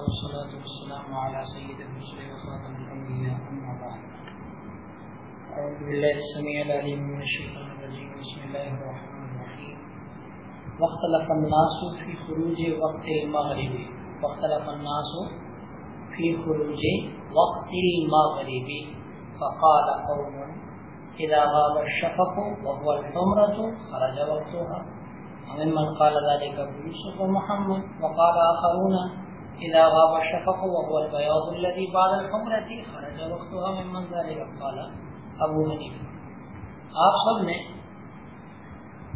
والصلاة والسلام على سيد الرسل وخاتم الأنبياء، أما بعد. أعوذ بالله السميع العليم من الشيطان الرجيم. بسم الله الرحمن الرحيم. واختلف الناس في خروج وقت المغرب. واختلف الناس في خروج وقت المغرب. فقال قوم، إذا غاب الشفق وهو الحمرة، خرج وقتها. ومن قال ذلك ابو يوسف ومحمد، وقال آخرون إذا غاب الشفق وهو البياض الذي بعد الحمرة خرج وقتها ممن ذلك قال ابو حنیف آپ سب نے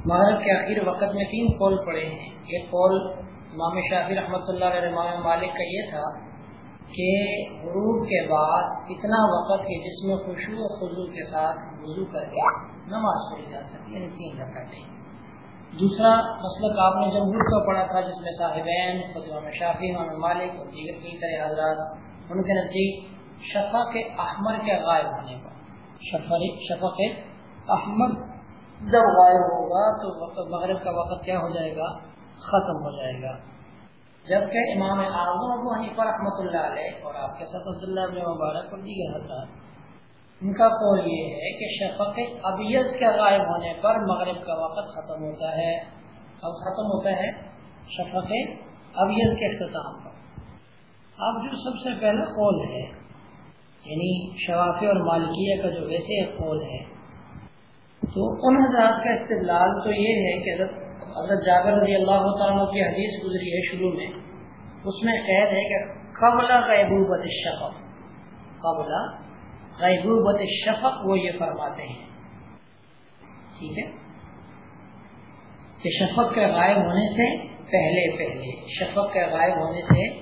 مغرب کے آخر وقت میں تین قول پڑے ہیں۔ ایک قول امام شافی رحمۃ اللہ علیہ امام مالک کا یہ تھا کہ غروب کے بعد اتنا وقت کہ جس میں خوشبو و خضو کے ساتھ وضو کر کے نماز پڑھی جا سکتی یعنی تین رکعتیں۔ دوسرا مسئلہ آپ نے جمہور کا پڑھا تھا، جس میں صاحبین امام شافی امام مالک اور دیگر کئی سارے حضرات، ان کے نزدیک شفا کے احمر کے غائب ہونے پر۔ شفا کے احمد جب غائب ہوگا تو وقت، مغرب کا وقت کیا ہو جائے گا؟ ختم ہو جائے گا۔ جبکہ امام اعظم ابو حنیفہ رحمۃ اللہ علیہ اور آپ کے ساتھ عبداللہ ابن مبارک اور دیگر حضرات ان کا قول یہ ہے کہ شفق ابیت کے غائب ہونے پر مغرب کا وقت ختم ہوتا ہے۔ اب ختم ہوتا ہے شفق ابیت کے اختتام پر۔ اب جو سب سے پہلا قول ہے یعنی شفاف اور مالکیہ کا جو ویسے قول ہے، تو ان حضرات کا استدلال تو یہ ہے کہ حضرت حضرت جابر رضی اللہ تعالیٰ کی حدیث گزری ہے شروع میں۔ اس میں قید ہے کہ قبل غیبوبت شفق قبل غیبوبت شفق وہ یہ فرماتے ہیں۔ ٹھیک ہے؟ کہ شفق کے غائب ہونے سے پہلے پہلے، شفق کے غائب ہونے سے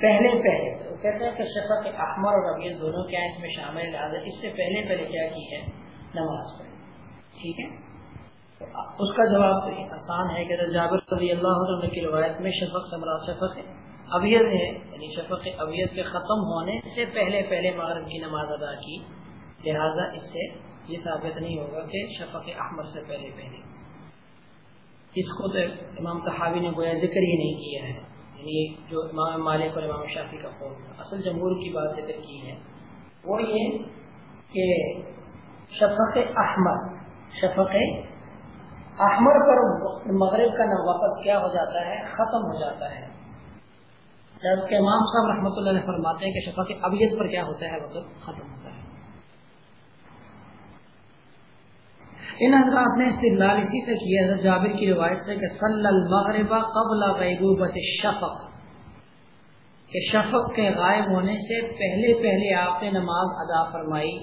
پہلے پہلے۔ وہ کہتے ہیں کہ شفق احمر اور ابیت دونوں کیا اس میں شامل لہٰذا اس سے پہلے پہلے کیا کی ہے؟ نماز پڑھی۔ ٹھیک ہے؟ اس کا جواب تو آسان ہے کہ جابر رضی اللہ عنہ کی روایت میں شفق سے مراد شفق ہے۔ ابیت ہے یعنی شفق ابیت کے ختم ہونے سے پہلے پہلے مغرب کی نماز ادا کی، لہذا اس سے یہ ثابت نہیں ہوگا کہ شفق احمد سے پہلے پہلے۔ اس کو تو امام تحابی نے گویا ذکر ہی نہیں کیا ہے۔ یعنی جو امام مالک اور امام شافی کا قول اصل جمہور کی بات ذکر کی ہے۔ وہ یہ کہ شفق احمد شفق احمد پر مغرب کا وقت کیا ہو جاتا ہے، ختم ہو جاتا ہے۔ جبکہ امام صاحب رحمۃ اللہ علیہ فرماتے ہیں کہ شفا کے ابیت پر کیا ہوتا ہے؟ وقت ختم ہوتا ہے۔ ان حضرات نے استدلال اسی سے کیا حضرت جابر کی روایت سے کہ صلی المغرب قبل غیبوبت شفق کہ شفق کے غائب ہونے سے پہلے پہلے آپ نے نماز ادا فرمائی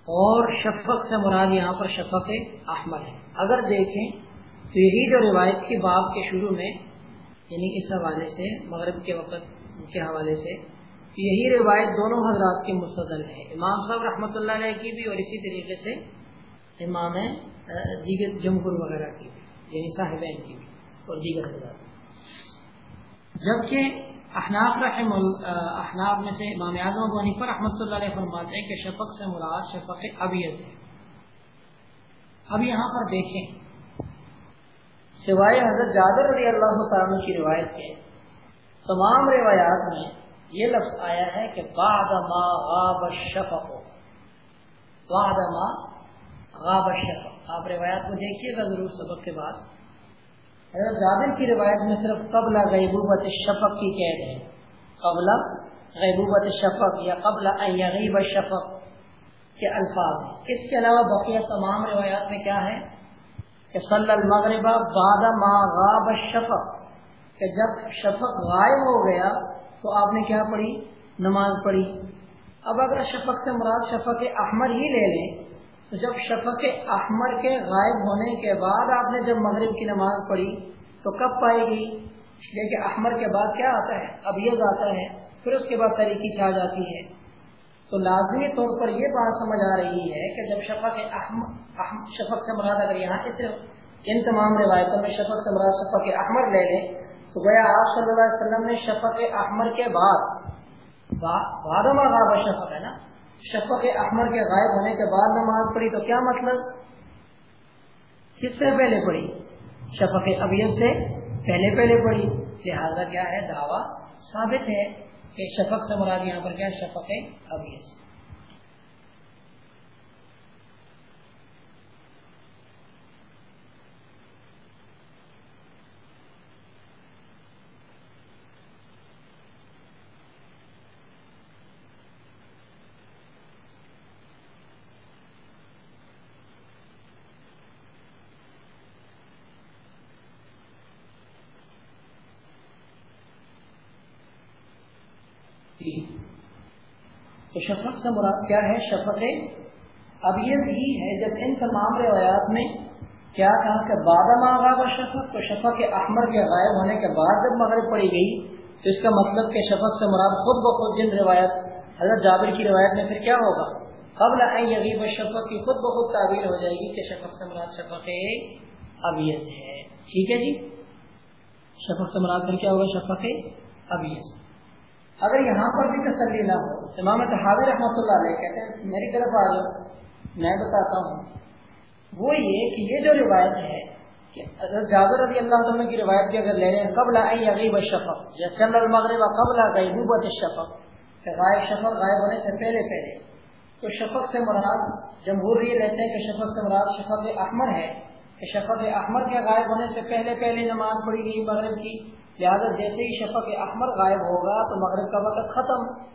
اور شفق سے مراد یہاں پر شفق احمد ہے۔ اگر دیکھیں تو یہی جو روایت کی باب کے شروع میں یعنی اس حوالے سے، مغرب کے وقت کے حوالے سے۔ یہی روایت دونوں حضرات کی مستدل ہے امام صاحب رحمۃ اللہ علیہ کی بھی اور اسی طریقے سے امام دیگر جمہور وغیرہ کی بھی یعنی صاحبین کی بھی اور دیگر حضرات۔ جبکہ احناف رحم احناف میں سے امام اعظم غنی پر رحمۃ اللہ علیہ فرماتے ہیں کہ شفق سے مراد شفق ابیز ہے اب یہاں پر دیکھیں۔ سوائے حضرت جابر رضی اللہ تعالیٰ کی روایت کے تمام روایات میں یہ لفظ آیا ہے کہ بعد ما غاب الشفق. بعد ما غاب الشفق. آپ روایات کو دیکھیے گا ضرور سبق کے بعد. حضرت جابر کی روایت میں صرف قبل غیبوبت الشفق کی قید ہے. قبل غیبوبت الشفق یا قبل ان یغیب الشفق کے الفاظ ہیں. اس کے علاوہ بقیہ تمام روایات میں کیا ہے؟ کہ صلی المغرب بعد ما غاب الشفق، کہ جب شفق غائب ہو گیا تو آپ نے کیا پڑھی؟ نماز پڑھی۔ اب اگر شفق سے مراد شفق احمر ہی لے لیں، تو جب شفق احمر کے غائب ہونے کے بعد آپ نے جب مغرب کی نماز پڑھی تو کب پائے گی؟ یعنی لیکن احمر کے بعد کیا آتا ہے؟ ابیز آتا ہے، پھر اس کے بعد طریقی چھا جاتی ہے۔ تو لازمی طور پر یہ بات سمجھ آ رہی ہے کہ جب شفق احمد شفق سے مراد اگر یہاں کے صرف ان تمام روایتوں میں شفق سے مراد شفق احمد لے لیں، تو گویا آپ صلی اللہ علیہ وسلم نے شفق احمد کے بعد بعد غاب شفق ہے نا؟ شفق احمد کے غائب ہونے کے بعد نماز پڑھی تو کیا مطلب؟ کس سے پہلے پڑھی؟ شفق ابیت سے پہلے پہلے پڑھی۔ لہذا کیا ہے؟ دعویٰ ثابت ہے۔ کہ شفق سے مراد یہاں پر کیا شفق ابھی تو شفق سے مراد کیا ہے؟ شفق اب یہ بھی ہے، جب ان تمام روایات میں کیا کہا کہ بادم آغا شفق، تو شفق احمر کے غائب ہونے کے بعد جب مغرب پڑی گئی، تو اس کا مطلب کہ شفق سے مراد خود بخود جن روایت، حضرت جابر کی روایت میں پھر کیا ہوگا؟ قبل یغیب شفق کی خود بخود تعبیر ہو جائے گی کہ شفق سے مراد شفق ابیس ہے۔ ٹھیک ہے جی؟ شفق سے مراد پھر کیا ہوگا؟ شفق ابیس اگر یہاں پر بھی تسلی نہ ہو، امام تحاوی رحمۃ اللہ علیہ کہتے ہیں، میری طرف آ جاؤ، میں بتاتا ہوں۔ وہ یہ کہ یہ جو روایت ہے کہ جابر رضی اللہ عنہ کی روایت بھی اگر لے رہے ہیں قبل آئی عغیب شفق یا المغرب قبل غیبوبت شفق کہ غائب شفق غائب ہونے سے پہلے پہلے۔ تو شفق سے مراد جمہور یہ لیتے ہیں کہ شفق سے مراد شفق احمر ہے، کہ شفق احمر کے غائب ہونے سے پہلے پہلے نماز پڑھی گئی، مغرب کی۔ لہٰذا جیسے ہی شفق احمر غائب ہوگا تو مغرب کا وقت ختم۔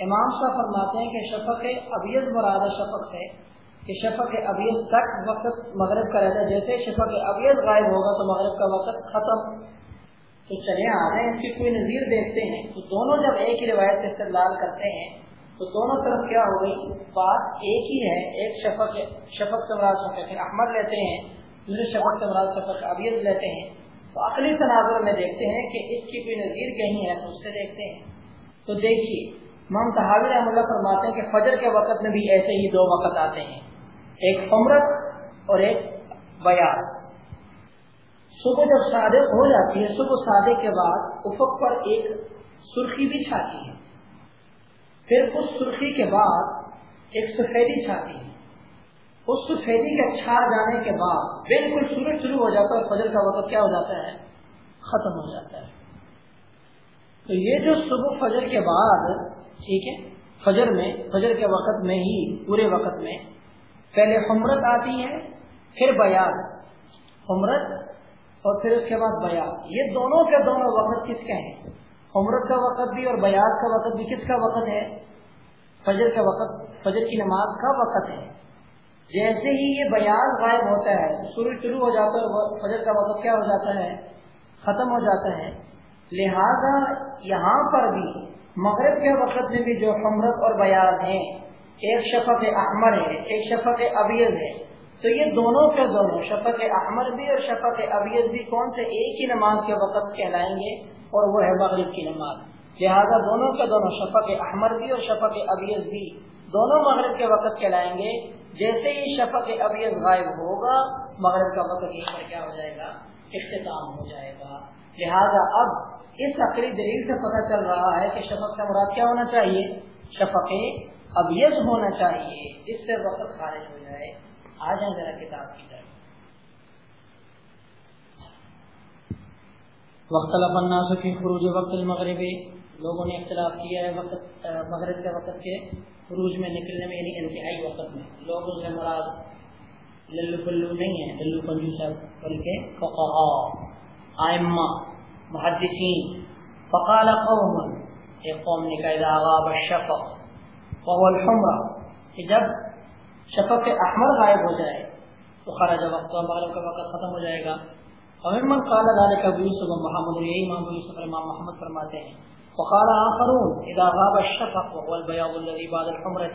امام صاحب فرماتے ہیں کہ شفق ابیز مراد شفق سے کہ شفق ابیز تک وقت مغرب کا رہتا ہے۔ جیسے شفق ابیز غائب ہوگا تو مغرب کا وقت ختم۔ تو چلے آ رہے ہیں اس کی کوئی نظیر دیکھتے ہیں۔ تو دونوں جب ایک ہی روایت سے استدلال کرتے ہیں تو دونوں طرف کیا ہو گئی؟ بات ایک ہی ہے۔ ایک شفق شفق سے مراد شفق احمر لیتے ہیں، دوسرے شفق سے مراد شفق ابیز لیتے ہیں۔ تو عقلی تناظر میں دیکھتے ہیں کہ اس کی کوئی نظیر کہیں ہے تو اس سے دیکھتے ہیں۔ تو دیکھیے مم تحابر احمد اللہ فرماتے ہیں کہ فجر کے وقت میں بھی ایسے ہی دو وقت آتے ہیں۔ ایک عمرت اور ایک بیاس صبح جب صادق ہو جاتی ہے، صبح صادق کے بعد افق پر ایک سرخی بھی چھاتی ہے۔ پھر اس سرخی کے بعد ایک سفیدی چھاتی ہے۔ اس سفیدی کے چھا جانے کے بعد بالکل سورج شروع ہو جاتا ہے فجر کا وقت کیا ہو جاتا ہے؟ ختم ہو جاتا ہے۔ تو یہ جو صبح فجر کے بعد، ٹھیک ہے، فجر میں، فجر کے وقت میں ہی، پورے وقت میں پہلے حمرت آتی ہے، پھر بیاض حمرت اور پھر اس کے بعد بیاض یہ دونوں کے دونوں وقت کس کے ہیں؟ عمرت کا وقت بھی اور بیاض کا وقت بھی کس کا وقت ہے؟ فجر کا وقت، فجر کی نماز کا وقت ہے۔ جیسے ہی یہ بیان غائب ہوتا ہے سورج شروع ہو جاتا ہے فجر کا وقت کیا ہو جاتا ہے؟ ختم ہو جاتا ہے۔ لہذا یہاں پر بھی مغرب کے وقت میں بھی جو حمرت اور بیاض ہیں، ایک شفق احمر ہے، ایک شفق ابیز ہے۔ تو یہ دونوں کے دونوں، شفق احمر بھی اور شفق ابیز بھی کون سے ایک ہی نماز کے وقت کہلائیں گے اور وہ ہے مغرب کی نماز۔ لہذا دونوں کے دونوں، شفق احمر بھی اور شفق ابیز بھی دونوں مغرب کے وقت کہلائیں گے۔ جیسے ہی شفق ابیض غائب ہوگا، مغرب کا وقت یہیں پر کیا ہو جائے گا؟ اختتام ہو جائے گا۔ لہذا اب اس عقلی دلیل سے پتہ چل رہا ہے کہ شفق سے مراد کیا ہونا چاہیے؟ شفق ابیض ہونا چاہیے، اس سے وقت خارج ہو جائے۔ آ جائیں ذرا کتاب کی طرف۔ وقت الناس کی خروج وقت المغربی۔ لوگوں نے اختلاف کیا ہے وقت، مغرب کے وقت کے۔ عروج میں نکلنے میں یعنی انتہائی وقت میں۔ لوگ اس میں مراد للو پلو نہیں ہے للو پنجو صاحب بلکہ فقہا، آئمہ، محدثین۔ فقال قوم، ایک قوم نے کہا غاب الشفق وهو الحمرہ کہ جب شفق احمر غائب ہو جائے، تو خرج وقت مغرب کا وقت ختم ہو جائے گا۔ اور من قال ذلك ابو یوسف محمد، یہی امام ابو یوسف امام محمد فرماتے ہیں۔ وقال آخرون اذا غاب الشفق وهو البياض الذي بعد الحمرة،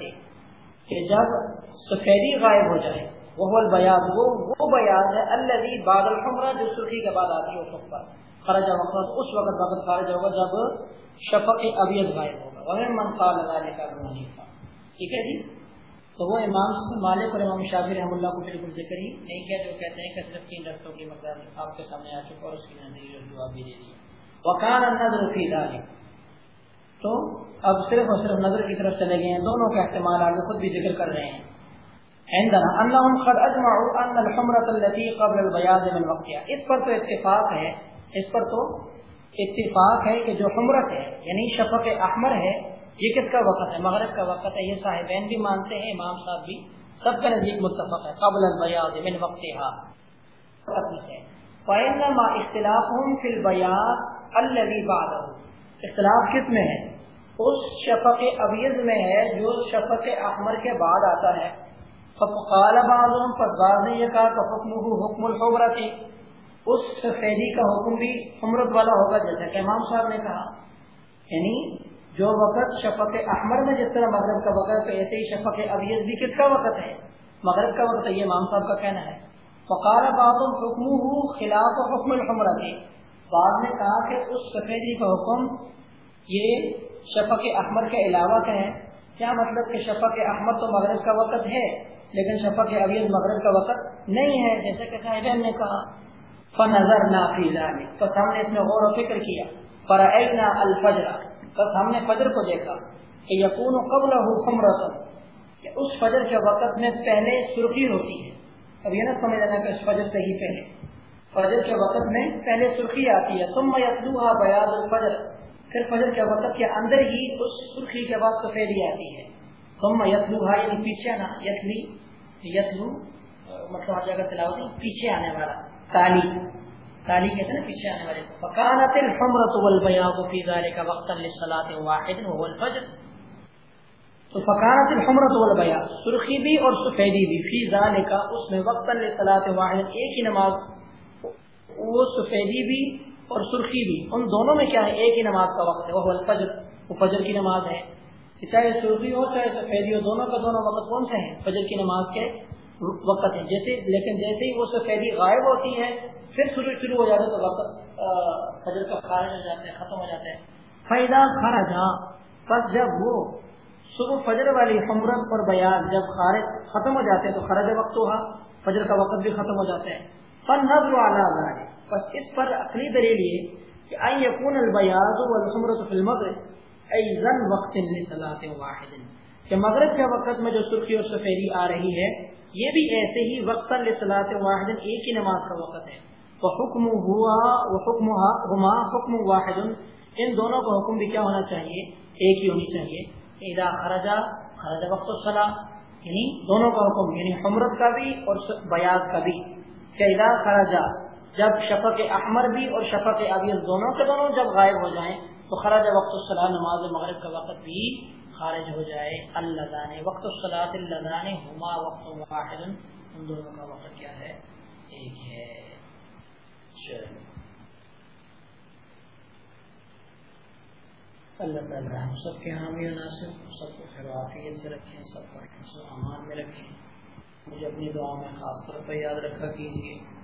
کہ جب سفیدی غائب ہو جائے وہ البیاض وہ وہ بیاض ہے، الذي بعد الحمرہ جو سرخی کے بعد آتی ہے افق پر۔ خرج وقت اس وقت وقت خارج ہوگا جب شفق ابیض غائب ہوگا۔ وہ من قال ذلك ابو حنیفہ۔ ٹھیک ہے جی؟ تو وہ امام مالک اور امام شافعی رحم اللہ کو بالکل ذکر ہی نہیں کیا، جو کہتے ہیں کہ صرف تین رفتوں کی مقدار آپ کے سامنے آ چکا اور اس کی نظری جواب بھی دے دی۔ وکان النظر فی ذلك۔ تو اب صرف اور صرف نظر کی طرف چلے گئے ہیں دونوں کا احتمال آگے خود بھی ذکر کر رہے ہیں۔ عندنا انہم قد اجمعوا ان الحمرة التي قبل البياض من وقتها۔ اس پر تو اتفاق ہے، اس پر تو اتفاق ہے کہ جو حمرت ہے یعنی شفق احمر ہے، یہ کس کا وقت ہے؟ مغرب کا وقت ہے، یہ صاحبین بھی مانتے ہیں، امام صاحب بھی۔ سب کا نزدیک متفق ہے، قبل البیاض من وقتها۔ سے فینما اختلافهم فی البیاض الذي بعده۔ اختلاف کس میں ہے؟ اس شفق ابیض میں ہے جو شفق احمر کے بعد آتا ہے۔ فقال بعضهم، پس بعض نے یہ کہا کہ حکمه حکم الحمرت اس سفیدی کا حکم بھی حمرت والا ہوگا، جیسا کہ امام صاحب نے کہا۔ یعنی جو وقت شفق احمر میں، جس طرح مغرب کا وقت تو ایسے ہی شفق ابیز بھی کس کا وقت ہے؟ مغرب کا وقت ہے یہ امام صاحب کا کہنا ہے۔ فقار باب حکم خلاف حکم الحمرہ کے بعد نے کہا کہ اس سفیدی کا حکم یہ شفق احمر کے علاوہ کا ہے کیا مطلب کہ شفق احمر تو مغرب کا وقت ہے، لیکن شفق ابیز مغرب کا وقت نہیں ہے، جیسے کہ صاحب نے کہا۔ فنظر نافی بس ہم نے اس میں غور و فکر کیا۔ فرعینا الفجر۔ بس ہم نے فجر کو دیکھا کہ یقون قبل حکم کہ اس فجر کے وقت میں پہلے سرخی ہوتی ہے۔ اب یہ نہ سمجھ لینا کہ اس فجر سے ہی پہلے۔ فجر کے وقت میں پہلے سرخی آتی ہے۔ ثم یتلوها بیاض الفجر۔ پھر فجر کے وقت کے اندر ہی اس سرخی کے بعد سفیدی آتی ہے۔ ثم یتلوها یعنی پیچھے نا یتلی، یتلو مطلب ہر جگہ تلاوت پیچھے آنے والا، تالی۔ تالی کہتے ہیں پیچھے آنے والے۔ فکانت الحمرۃ والبیاض فی ذلک وقتا للصلاۃ واحد، وهو الفجر۔ تو فکانت الحمرۃ والبیاض، سرخی بھی اور سفیدی بھی، فی ذلک، اس میں وقتا للصلاۃ واحد، ایک ہی نماز۔ وہ سفیدی بھی اور سرخی بھی۔ ان دونوں میں کیا ہے؟ ایک ہی نماز کا وقت ہے، وہ الفجر۔ وہ فجر کی نماز ہے۔ چاہے سرخی ہو، چاہے سفیدی ہو دونوں کا دونوں وقت کون سے ہیں؟ فجر کی نماز کے وقت ہے جیسے، لیکن جیسے ہی وہ سفیدی غائب ہوتی ہے، پھر شروع شروع ہو جاتا ہے تو وقت فجر کا خارج ہو جاتا ہے، ختم ہو جاتا ہے۔ فائدہ خارج ہاں بس جب وہ صبح فجر والی حمرت اور بیان، جب خارج ختم ہو جاتے ہیں تو خرج وقت ہوا فجر کا وقت بھی ختم ہو جاتا ہے۔ فن نظر اعلیٰ بس اس پر اپنی دلیل یہ کہ آئی یقون البیاض والحمرت فی المغرب ایزن وقت لصلاۃ واحد، کہ مغرب کے وقت میں جو سرخی اور سفیدی آ رہی ہے، یہ بھی ایسے ہی وقت لصلاۃ واحد ایک ہی نماز کا وقت ہے۔ حکم ہوا حکم ہما حکم واحد، ان دونوں کا حکم بھی کیا ہونا چاہیے؟ ایک ہی ہونی چاہیے۔ ادا خرجا، خرج وقت الصلاح یعنی دونوں کا حکم یعنی حمرت کا بھی اور بیاض کا بھی۔ کہ ادا خرجا جب شفق احمر بھی اور شفق ابیض دونوں کے دونوں جب غائب ہو جائیں، تو خرج وقت الصلاح نماز مغرب کا وقت بھی خارج ہو جائے۔ اللہ وقت الصلاح اللہ ہما وقت واحد۔ ان دونوں کا وقت کیا ہے؟ ایک ہے۔ اللہ تعالیٰ ہم سب کے حامی ناصر، سب کو خرافیت سے رکھیں، سب کو امان میں رکھیں۔ مجھے اپنی دعا میں خاص طور پر یاد رکھا کیجیے